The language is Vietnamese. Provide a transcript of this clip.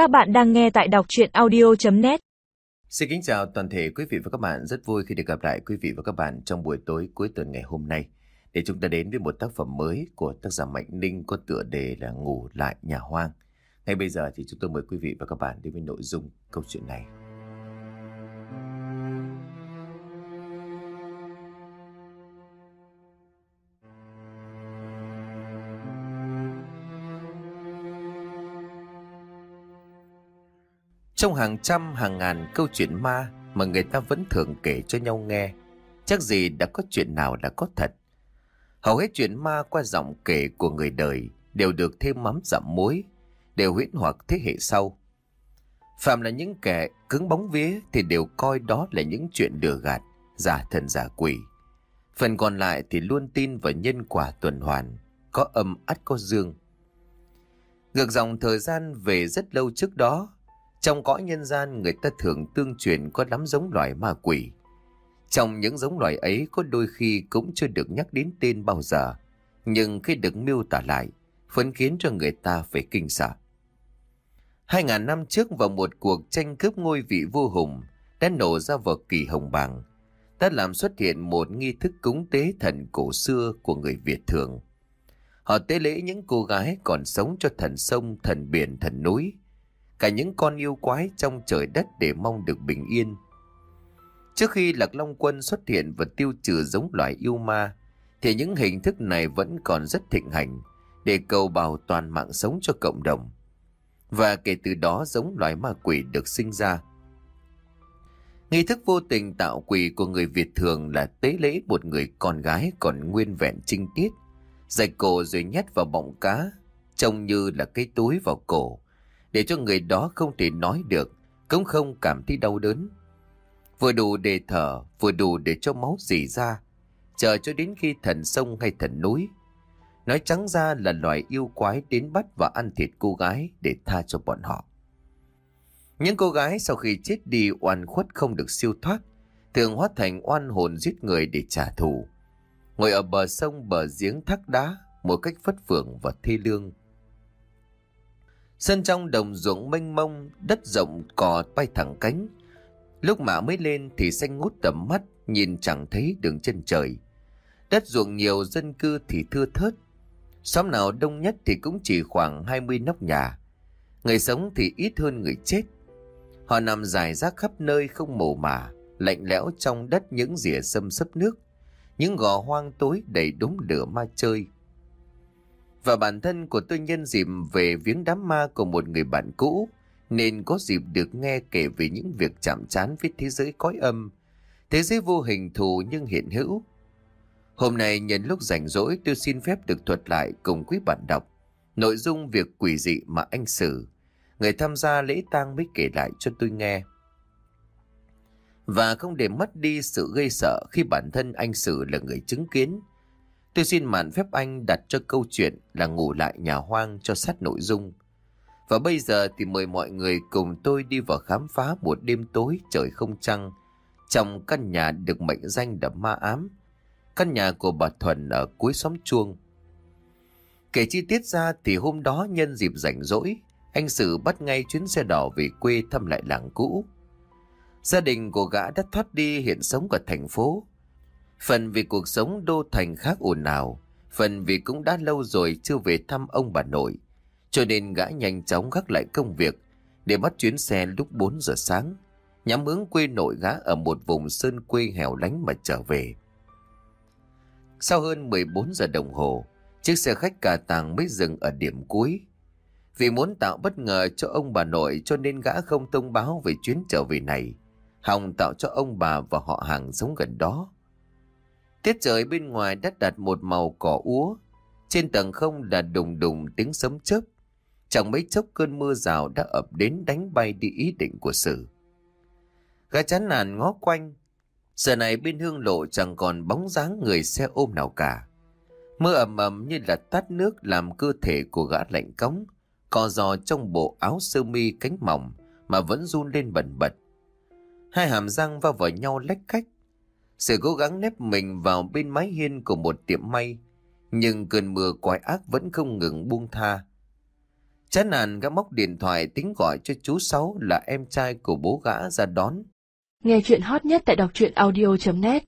Các bạn đang nghe tại đọc chuyện audio.net Xin kính chào toàn thể quý vị và các bạn. Rất vui khi được gặp lại quý vị và các bạn trong buổi tối cuối tuần ngày hôm nay. Để chúng ta đến với một tác phẩm mới của tác giả Mạnh Ninh có tựa đề là Ngủ lại nhà hoang. Ngay bây giờ thì chúng tôi mời quý vị và các bạn đến với nội dung câu chuyện này. Trong hàng trăm hàng ngàn câu chuyện ma mà người ta vẫn thường kể cho nhau nghe, chắc gì đã có chuyện nào là có thật. Hầu hết chuyện ma qua giọng kể của người đời đều được thêm mắm dặm muối, đều huyễn hoặc thế hệ sau. Phạm là những kẻ cứng bóng vía thì đều coi đó là những chuyện lừa gạt, giả thần giả quỷ. Phần còn lại thì luôn tin vào nhân quả tuần hoàn, có âm ắt có dương. Ngược dòng thời gian về rất lâu trước đó, trong cõi nhân gian người ta thường tương truyền có lắm giống loài ma quỷ. Trong những giống loài ấy có đôi khi cũng chưa được nhắc đến tên bao giờ. Nhưng khi được miêu tả lại, vẫn khiến cho người ta phải kinh sợ. Hai ngàn năm trước vào một cuộc tranh cướp ngôi vị vua hùng đã nổ ra vào kỳ hồng bàng, đã làm xuất hiện một nghi thức cúng tế thần cổ xưa của người Việt thường. Họ tế lễ những cô gái còn sống cho thần sông, thần biển, thần núi, cả những con yêu quái trong trời đất để mong được bình yên. Trước khi Lạc Long Quân xuất hiện và tiêu trừ giống loài yêu ma, thì những hình thức này vẫn còn rất thịnh hành để cầu bảo toàn mạng sống cho cộng đồng. Và kể từ đó giống loài ma quỷ được sinh ra. Nghi thức vô tình tạo quỷ của người Việt thường là tế lễ một người con gái còn nguyên vẹn trinh tiết, dạy cổ rồi nhét vào bọng cá, trông như là cái túi vào cổ, để cho người đó không thể nói được, cũng không cảm thấy đau đớn. Vừa đủ để thở, vừa đủ để cho máu dì ra, chờ cho đến khi thần sông hay thần núi. Nói trắng ra là loài yêu quái đến bắt và ăn thịt cô gái để tha cho bọn họ. Những cô gái sau khi chết đi oan khuất không được siêu thoát, thường hóa thành oan hồn giết người để trả thù. Ngồi ở bờ sông bờ giếng thác đá, một cách phất phượng và thê lương. Sân trong đồng ruộng mênh mông, đất rộng cỏ bay thẳng cánh. Lúc mà mới lên thì xanh ngút tầm mắt, nhìn chẳng thấy đường chân trời. Đất ruộng nhiều dân cư thì thưa thớt. Xóm nào đông nhất thì cũng chỉ khoảng 20 nóc nhà. Người sống thì ít hơn người chết. Họ nằm dài rác khắp nơi không mồ mả, lạnh lẽo trong đất những rìa sâm sấp nước. Những gò hoang tối đầy đống lửa ma chơi. Và bản thân của tôi nhân dịp về viếng đám ma của một người bạn cũ, nên có dịp được nghe kể về những việc chạm trán với thế giới cõi âm, thế giới vô hình thù nhưng hiện hữu. Hôm nay nhân lúc rảnh rỗi tôi xin phép được thuật lại cùng quý bạn đọc nội dung việc quỷ dị mà anh xử. Người tham gia lễ tang mới kể lại cho tôi nghe. Và không để mất đi sự gây sợ khi bản thân anh xử là người chứng kiến, Tôi xin mạn phép anh đặt cho câu chuyện là ngủ lại nhà hoang cho sát nội dung. Và bây giờ thì mời mọi người cùng tôi đi vào khám phá một đêm tối trời không trăng trong căn nhà được mệnh danh là ma ám. Căn nhà của bà Thuần ở cuối xóm chuông. Kể chi tiết ra thì hôm đó nhân dịp rảnh rỗi, anh Sử bắt ngay chuyến xe đỏ về quê thăm lại làng cũ. Gia đình của gã đã thoát đi hiện sống ở thành phố Phần vì cuộc sống đô thành khác ồn ào, phần vì cũng đã lâu rồi chưa về thăm ông bà nội. Cho nên gã nhanh chóng gác lại công việc để bắt chuyến xe lúc 4 giờ sáng, nhắm hướng quê nội gã ở một vùng sơn quê hẻo lánh mà trở về. Sau hơn 14 giờ đồng hồ, chiếc xe khách cà tàng mới dừng ở điểm cuối. Vì muốn tạo bất ngờ cho ông bà nội cho nên gã không thông báo về chuyến trở về này. Hòng tạo cho ông bà và họ hàng sống gần đó. Tiết trời bên ngoài đã đặt một màu cỏ úa. Trên tầng không là đùng đùng tiếng sấm chớp. Chẳng mấy chốc cơn mưa rào đã ập đến đánh bay đi ý định của sự. Gã chán nản ngó quanh. Giờ này bên hương lộ chẳng còn bóng dáng người xe ôm nào cả. Mưa ẩm ẩm như là tát nước làm cơ thể của gã lạnh cống. Co giò trong bộ áo sơ mi cánh mỏng mà vẫn run lên bẩn bật. Hai hàm răng va vào nhau lách cách sự cố gắng nếp mình vào bên mái hiên của một tiệm may, nhưng cơn mưa quái ác vẫn không ngừng buông tha. Chán nản gã móc điện thoại tính gọi cho chú Sáu là em trai của bố gã ra đón. Nghe chuyện hot nhất tại đọc truyện audio.net